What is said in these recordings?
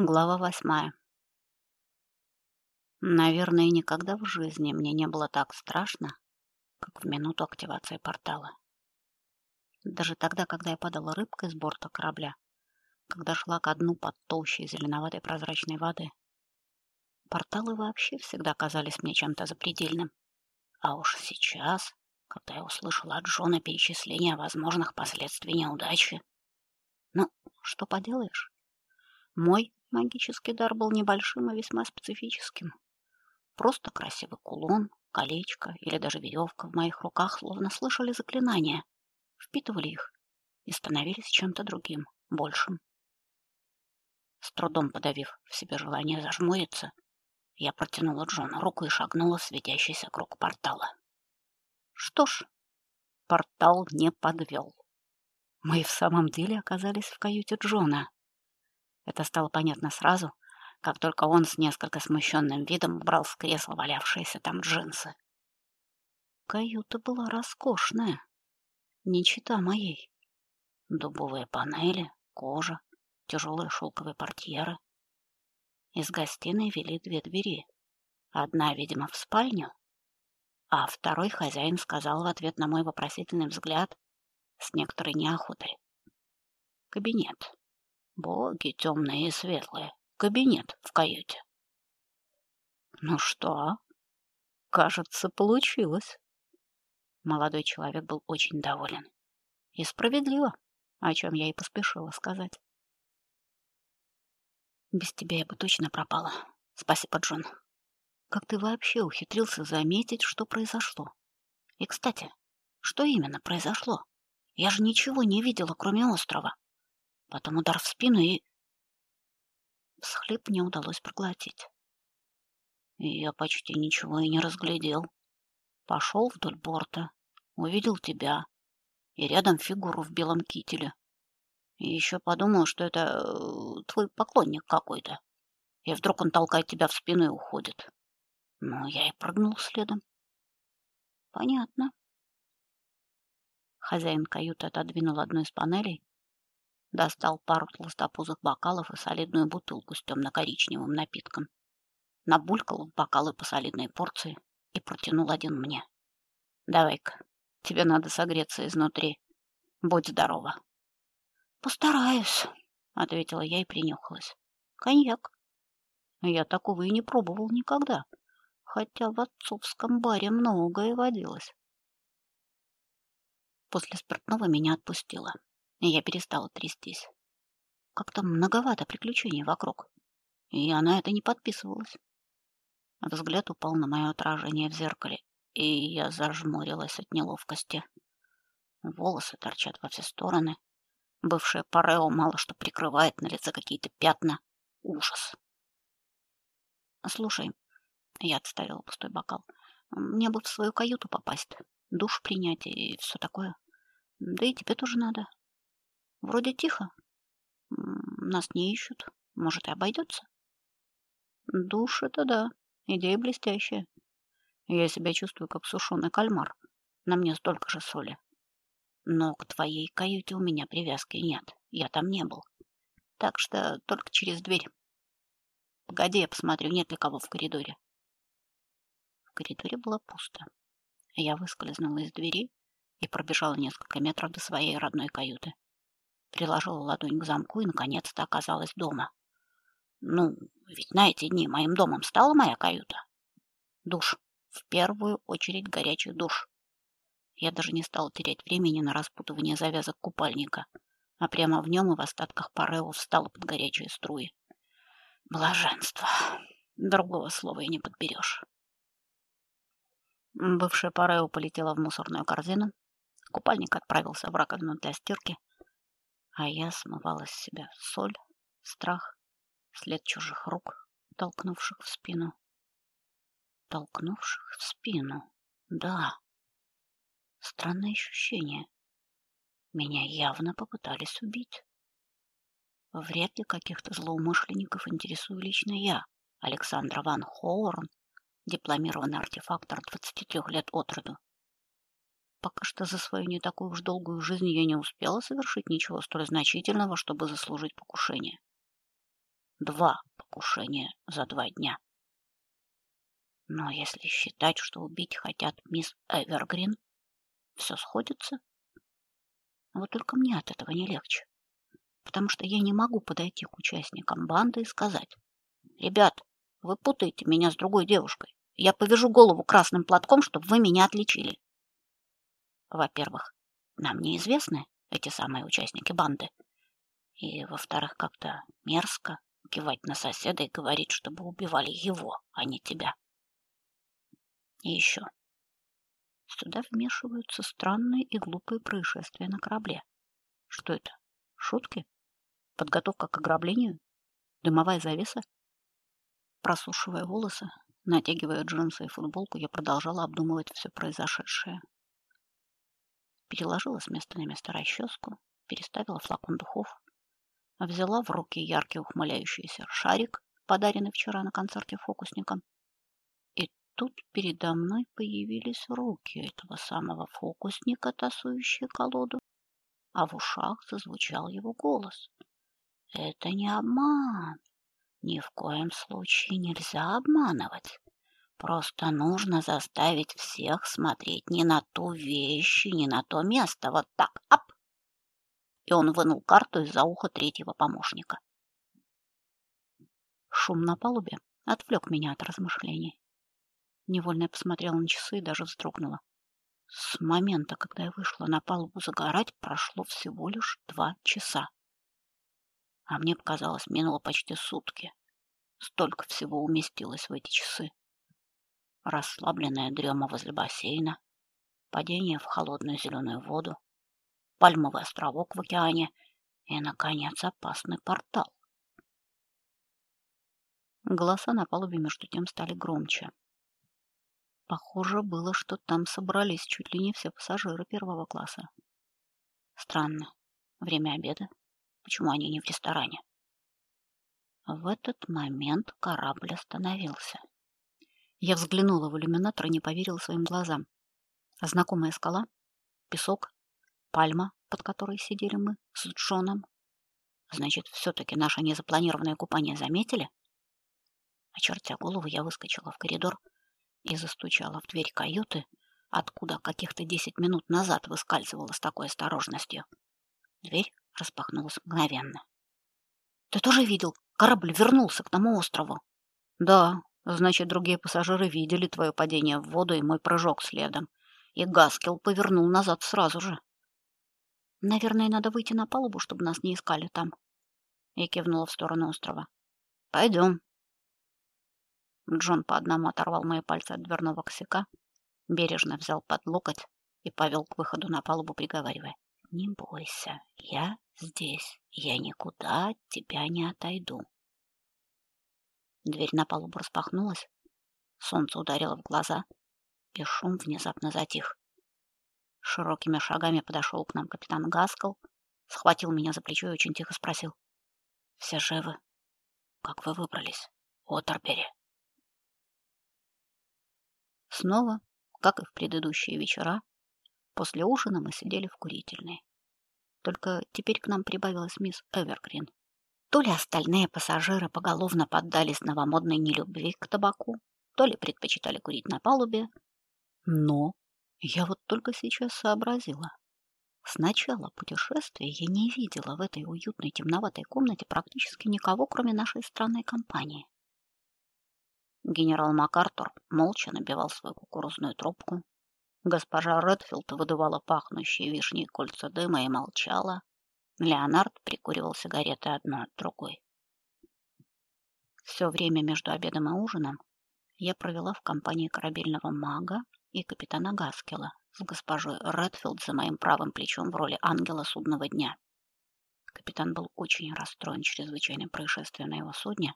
Глава восьмая. Наверное, никогда в жизни мне не было так страшно, как в минуту активации портала. Даже тогда, когда я падала рыбкой с борта корабля, когда шла ко дну под толщей зеленоватой прозрачной воды. Порталы вообще всегда казались мне чем-то запредельным. А уж сейчас, когда я услышала от Джона перечисление возможных последствий неудачи. Ну, что поделаешь? Мой Магический дар был небольшим и весьма специфическим. Просто красивый кулон, колечко или даже веревка в моих руках словно слышали заклинания, впитывали их и становились чем-то другим, большим. С трудом подавив в себе желание зажмуриться, я протянула Джону руку и шагнула в светящийся круг портала. Что ж, портал не подвел. Мы в самом деле оказались в каюте Джона. Это стало понятно сразу, как только он с несколько смущенным видом убрал с кресла валявшиеся там джинсы. Каюта была роскошная, не чита моей. Дубовые панели, кожа, тяжелые шелковые портьеры. Из гостиной вели две двери. Одна, видимо, в спальню, а второй хозяин сказал в ответ на мой вопросительный взгляд с некоторой неохотой: "Кабинет". Боги темные и светлые. Кабинет в каюте. Ну что? Кажется, получилось. Молодой человек был очень доволен. И справедливо, о чем я и поспешила сказать. Без тебя я бы точно пропала. Спасибо, Джон. Как ты вообще ухитрился заметить, что произошло? И, кстати, что именно произошло? Я же ничего не видела, кроме острова потом удар в спину и... Всхлип не удалось проглотить. Я почти ничего и не разглядел. Пошел вдоль борта, увидел тебя и рядом фигуру в белом кителе. И еще подумал, что это э, твой поклонник какой-то. И вдруг он толкает тебя в спину и уходит. Ну, я и прыгнул следом. Понятно. Хозяин каюты отодвинул одну из панелей достал пару толстопузых бокалов и солидную бутылку с темно-коричневым напитком. Набулькал в бокалы по солидной порции и протянул один мне. Давай-ка, тебе надо согреться изнутри. Будь здорова. Постараюсь, ответила я и принюхалась. Коньяк. Я такого и не пробовал никогда, хотя в отцовском баре многое водилось. После спиртного меня отпустило и я перестала трястись. Как-то многовато приключений вокруг, и я на это не подписывалась. Взгляд упал на мое отражение в зеркале, и я зажмурилась от неловкости. Волосы торчат во все стороны. Бывшая парео мало что прикрывает, на лице какие-то пятна. Ужас. Слушай, я отставила пустой бокал. Мне бы в свою каюту попасть, душ принять и все такое. Да и тебе тоже надо. Вроде тихо. Нас не ищут. Может, и обойдется? Душ это да. Идея блестящая. Я себя чувствую как сушеный кальмар. На мне столько же соли. Но к твоей каюте у меня привязки нет. Я там не был. Так что только через дверь. Погоди, я посмотрю, нет ли кого в коридоре. В коридоре было пусто. Я выскользнула из двери и пробежала несколько метров до своей родной каюты приложила ладонь к замку и наконец-то оказалась дома. Ну, ведь на эти дни моим домом стала моя каюта. Душ. В первую очередь горячий душ. Я даже не стала терять времени на распутывание завязок купальника, а прямо в нем и в остатках парео встала под горячие струи. Блаженство. Другого слова и не подберешь. Бывшая парео полетела в мусорную корзину. Купальник отправился в раковину для стирки, а я смывала с себя соль, страх, след чужих рук, толкнувших в спину. Толкнувших в спину. Да. Странное ощущение. Меня явно попытались убить. Вряд ли каких-то злоумышленников интересую лично я, Александра Ван Хоурн, дипломированный артефактор 23 лет от роду. Пока что за свою не такую уж долгую жизнь я не успела совершить ничего столь значительного, чтобы заслужить покушение. Два покушения за два дня. Но если считать, что убить хотят мисс Эвергрин, все сходится. Вот только мне от этого не легче, потому что я не могу подойти к участникам банды и сказать: "Ребят, вы путаете меня с другой девушкой. Я повяжу голову красным платком, чтобы вы меня отличили". Во-первых, нам неизвестны эти самые участники банды. И во-вторых, как-то мерзко кивать на соседа и говорить, чтобы убивали его, а не тебя. И еще. Сюда вмешиваются странные и глупые происшествия на корабле. Что это? Шутки? Подготовка к ограблению? Дымовая завеса? Просушивая волосы, натягивая джинсы и футболку, я продолжала обдумывать все произошедшее. Переложила с места на место расческу, переставила флакон духов, взяла в руки яркий ухмыляющийся шарик, подаренный вчера на концерте фокусникам, тут передо мной появились руки этого самого фокусника, тасующие колоду, а в ушах зазвучал его голос. Это не обман. Ни в коем случае нельзя обманывать. Просто нужно заставить всех смотреть не на ту вещь, не на то место. Вот так. Ап! И он вынул карту из-за уха третьего помощника. Шум на палубе отвлек меня от размышлений. Невольно я посмотрела на часы и даже вздрогнула. С момента, когда я вышла на палубу загорать, прошло всего лишь два часа. А мне показалось, минуло почти сутки. Столько всего уместилось в эти часы. Расслабленная дрема возле бассейна, падение в холодную зеленую воду, пальмовый островок в океане и, наконец, опасный портал. Голоса на палубе между тем стали громче. Похоже было, что там собрались чуть ли не все пассажиры первого класса. Странно. Время обеда. Почему они не в ресторане? В этот момент корабль остановился. Я взглянула в иллюминатор и не поверила своим глазам. знакомая скала, песок, пальма, под которой сидели мы с Джоном. Значит, все таки наше незапланированное купание заметили? Очертя голову, я выскочила в коридор и застучала в дверь каюты, откуда каких-то десять минут назад выскальзывала с такой осторожностью. Дверь распахнулась мгновенно. Ты тоже видел? Корабль вернулся к тому острову. Да, значит, другие пассажиры видели твое падение в воду и мой прыжок следом. И Гаскел повернул назад сразу же. Наверное, надо выйти на палубу, чтобы нас не искали там. Я кивнула в сторону острова. Пойдем. Джон по одному оторвал мои пальцы от дверного косяка, бережно взял под локоть и повел к выходу на палубу, приговаривая: "Не бойся, я здесь. Я никуда от тебя не отойду". Дверь на палубу распахнулась, солнце ударило в глаза, и шум внезапно затих. Широкими шагами подошел к нам капитан Гаскал, схватил меня за плечо и очень тихо спросил: "Все живы? Как вы выбрались, Отербери?" Снова, как и в предыдущие вечера, после ужина мы сидели в курительной. Только теперь к нам прибавилась мисс Эвергрин. То ли остальные пассажиры поголовно поддались новомодной нелюбви к табаку, то ли предпочитали курить на палубе. Но я вот только сейчас сообразила. С начала путешествия я не видела в этой уютной темноватой комнате практически никого, кроме нашей странной компании. Генерал МакАртур молча набивал свою кукурузную трубку. Госпожа Редфилд выдувала пахнущие вишней кольца дыма и молчала. Леонард прикуривал сигареты одну от другой. Все время между обедом и ужином я провела в компании корабельного мага и капитана Гаскела с госпожой Редфилд за моим правым плечом в роли ангела судного дня. Капитан был очень расстроен чрезвычайным происшествием на его судне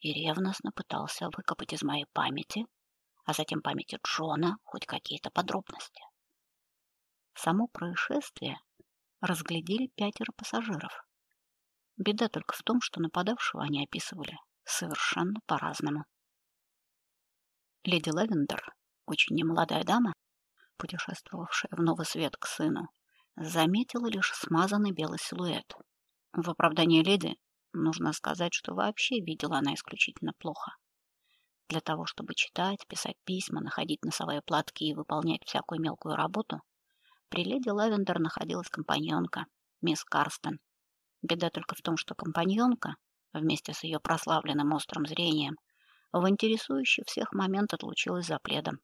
и ревностно пытался выкопать из моей памяти, а затем памяти Джона, хоть какие-то подробности. Само происшествие разглядели пятеро пассажиров. Беда только в том, что нападавшего они описывали совершенно по-разному. Леди Лавендер, очень немолодая дама, путешествовавшая в Новый Свет к сыну, заметила лишь смазанный белый силуэт. В оправдании леди Нужно сказать, что вообще видела она исключительно плохо. Для того, чтобы читать, писать письма, находить носовые платки и выполнять всякую мелкую работу, при леди Лавендер находилась компаньонка, мисс Карстен. Беда только в том, что компаньонка, вместе с ее прославленным острым зрением, в интересующий всех момент отлучилась за пледом.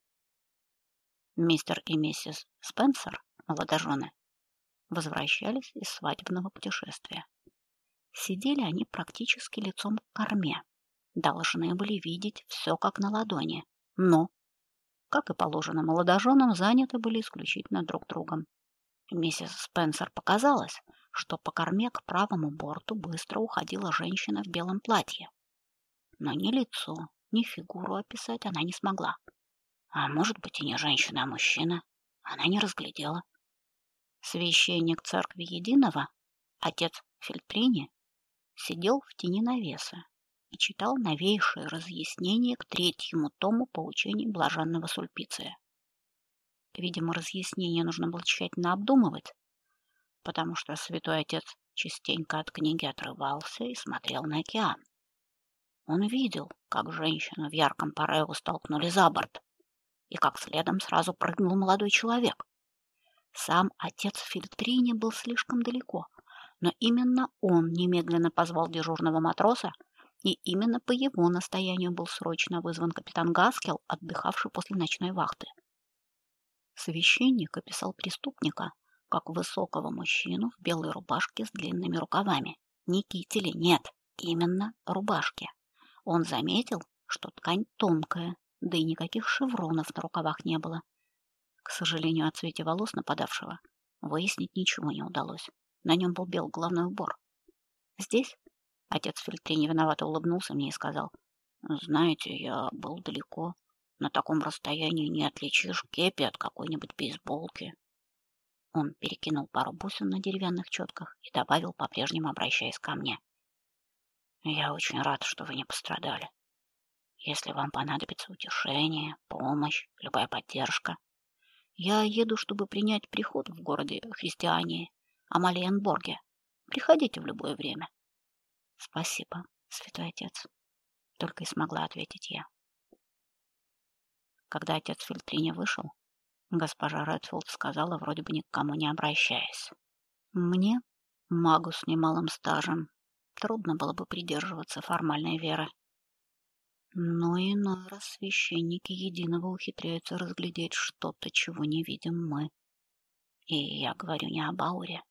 Мистер и миссис Спенсер, молодожены, возвращались из свадебного путешествия. Сидели они практически лицом к корме. Должны были видеть все как на ладони. Но, как и положено молодоженам, заняты были исключительно друг другом. Миссис Спенсер показалось, что по корме к правому борту быстро уходила женщина в белом платье. Но ни лицо, ни фигуру описать она не смогла. А может быть и не женщина, а мужчина. Она не разглядела. Священник церкви Единого, отец Фельтрини, сидел в тени навеса и читал новейшее разъяснение к третьему тому поучений блаженного Сульпиция. Видимо, разъяснение нужно было тщательно обдумывать, потому что святой отец частенько от книги отрывался и смотрел на океан. Он видел, как женщину в ярком парео столкнули за борт, и как следом сразу прыгнул молодой человек. Сам отец Фильтрини был слишком далеко, но именно он немедленно позвал дежурного матроса, и именно по его настоянию был срочно вызван капитан Гаскел, отдыхавший после ночной вахты. Священник описал преступника как высокого мужчину в белой рубашке с длинными рукавами. Не кители, нет, именно рубашки. Он заметил, что ткань тонкая, да и никаких шевронов на рукавах не было. К сожалению, о цвете волос нападавшего выяснить ничего не удалось. На нем был белый головной убор. Здесь отец Фильтри невиновато улыбнулся мне и сказал, «Знаете, я был далеко. На таком расстоянии не отличишь кепи от какой-нибудь бейсболки». Он перекинул пару бусин на деревянных четках и добавил, по-прежнему обращаясь ко мне. «Я очень рад, что вы не пострадали. Если вам понадобится утешение, помощь, любая поддержка, я еду, чтобы принять приход в городе Христиане, Амалиенборге. Приходите в любое время. Спасибо, святой отец. Только и смогла ответить я. Когда отец Фильтрини вышел, госпожа Редфилд сказала, вроде бы ни к кому не обращаясь. Мне, магу с немалым стажем, трудно было бы придерживаться формальной веры. Но иной раз священники единого ухитряются разглядеть что-то, чего не видим мы. И я говорю не об ауре.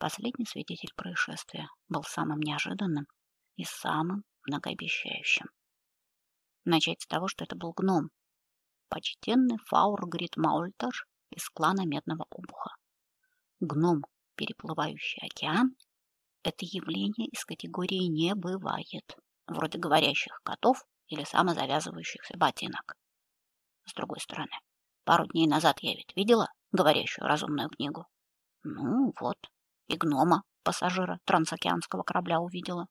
Последний свидетель происшествия был самым неожиданным и самым многообещающим. Начать с того, что это был гном, почтенный Фаургрид Маультаж из клана Медного Обуха. Гном, переплывающий океан, это явление из категории «не бывает» вроде говорящих котов или самозавязывающихся ботинок. С другой стороны, пару дней назад я ведь видела говорящую разумную книгу. Ну вот, и гнома, пассажира трансокеанского корабля увидела.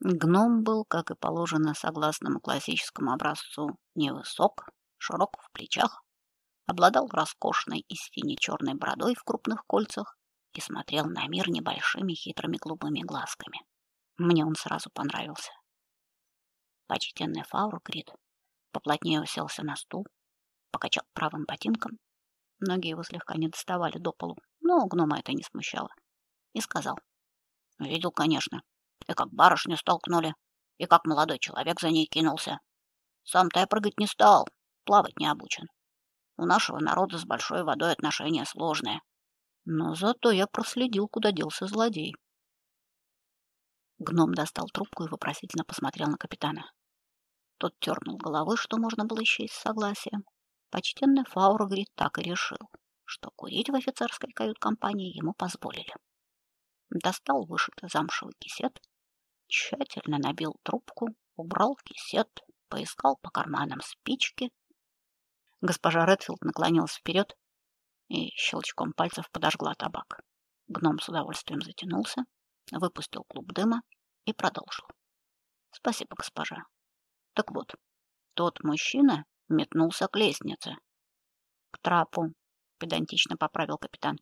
Гном был, как и положено согласному классическому образцу, невысок, широк в плечах, обладал роскошной и сине-черной бородой в крупных кольцах и смотрел на мир небольшими хитрыми голубыми глазками. Мне он сразу понравился. Почтенный Фаур Грид поплотнее уселся на стул, покачал правым ботинком. Ноги его слегка не доставали до полу, но гнома это не смущало. И сказал. Видел, конечно. И как барышню столкнули, и как молодой человек за ней кинулся. Сам-то я прыгать не стал, плавать не обучен. У нашего народа с большой водой отношения сложные. Но зато я проследил, куда делся злодей. Гном достал трубку и вопросительно посмотрел на капитана. Тот тернул головой, что можно было счесть согласием. Почтенный Фаур так и решил, что курить в офицерской кают-компании ему позволили. Достал вышитый замшевый кисет, тщательно набил трубку, убрал кисет, поискал по карманам спички. Госпожа Редфилд наклонилась вперед и щелчком пальцев подожгла табак. Гном с удовольствием затянулся, выпустил клуб дыма и продолжил. Спасибо, госпожа. Так вот, тот мужчина метнулся к лестнице. К трапу, педантично поправил капитан.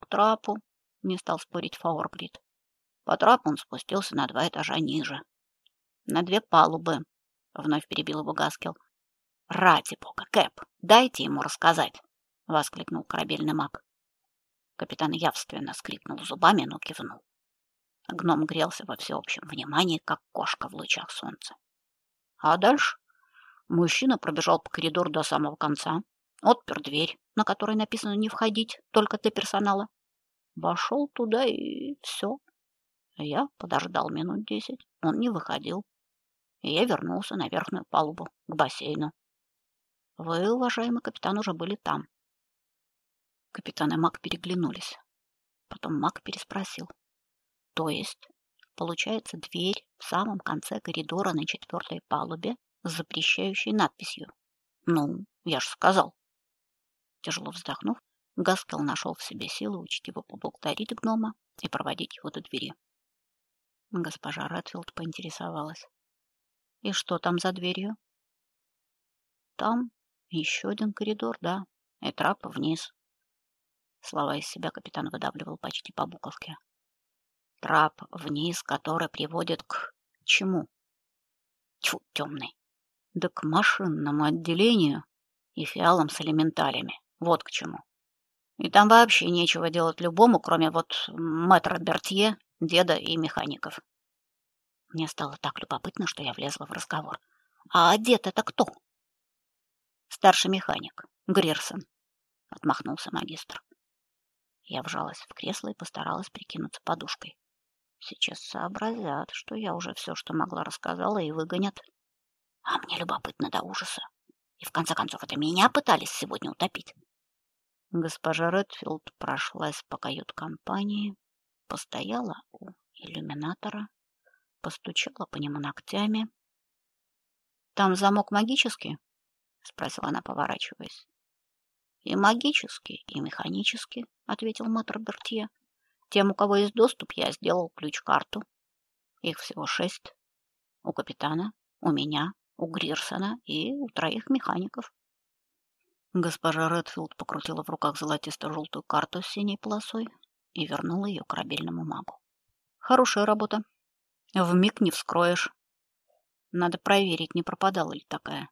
К трапу, не стал спорить Фаургрид. По трапу он спустился на два этажа ниже. На две палубы, вновь перебил его Гаскел. Ради бога, Кэп, дайте ему рассказать, воскликнул корабельный маг. Капитан явственно скрипнул зубами, но кивнул. Гном грелся во всеобщем внимании, как кошка в лучах солнца. А дальше мужчина пробежал по коридору до самого конца, отпер дверь, на которой написано «Не входить, только для персонала». Вошел туда и все. Я подождал минут десять, он не выходил. И я вернулся на верхнюю палубу, к бассейну. Вы, уважаемый капитан, уже были там. Капитан и Мак переглянулись. Потом Мак переспросил. То есть, получается, дверь в самом конце коридора на четвертой палубе с запрещающей надписью. Ну, я же сказал. Тяжело вздохнув, Гаскел нашел в себе силы учтиво поблагодарить гнома и проводить его до двери. Госпожа Редфилд поинтересовалась. «И что там за дверью?» «Там еще один коридор, да, и трапа вниз». Слова из себя капитан выдавливал почти по буковке. Трап вниз, который приводит к чему? Тьфу, темный. Да к машинному отделению и фиалам с элементалями. Вот к чему. И там вообще нечего делать любому, кроме вот мэтра Бертье, деда и механиков. Мне стало так любопытно, что я влезла в разговор. А дед это кто? Старший механик, Грирсон, отмахнулся магистр. Я вжалась в кресло и постаралась прикинуться подушкой. Сейчас сообразят, что я уже все, что могла, рассказала, и выгонят. А мне любопытно до ужаса. И в конце концов, это меня пытались сегодня утопить. Госпожа Редфилд прошлась по кают-компании, постояла у иллюминатора, постучала по нему ногтями. «Там замок магический?» — спросила она, поворачиваясь. «И магический, и механический», — ответил мэтр Бертье. Тем, у кого есть доступ, я сделал ключ-карту. Их всего шесть. У капитана, у меня, у Грирсона и у троих механиков. Госпожа Редфилд покрутила в руках золотисто-желтую карту с синей полосой и вернула ее корабельному магу. Хорошая работа. В миг не вскроешь. Надо проверить, не пропадала ли такая.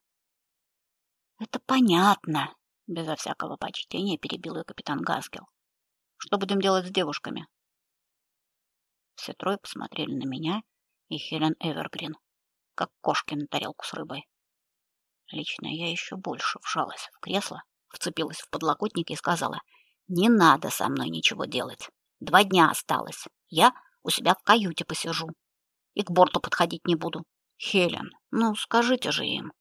Это понятно, безо всякого почтения перебил ее капитан Гаскел. Что будем делать с девушками? Все трое посмотрели на меня и Хелен Эвергрин, как кошки на тарелку с рыбой. Лично я еще больше вжалась в кресло, вцепилась в подлокотник и сказала, «Не надо со мной ничего делать. Два дня осталось. Я у себя в каюте посижу и к борту подходить не буду. Хелен, ну скажите же им,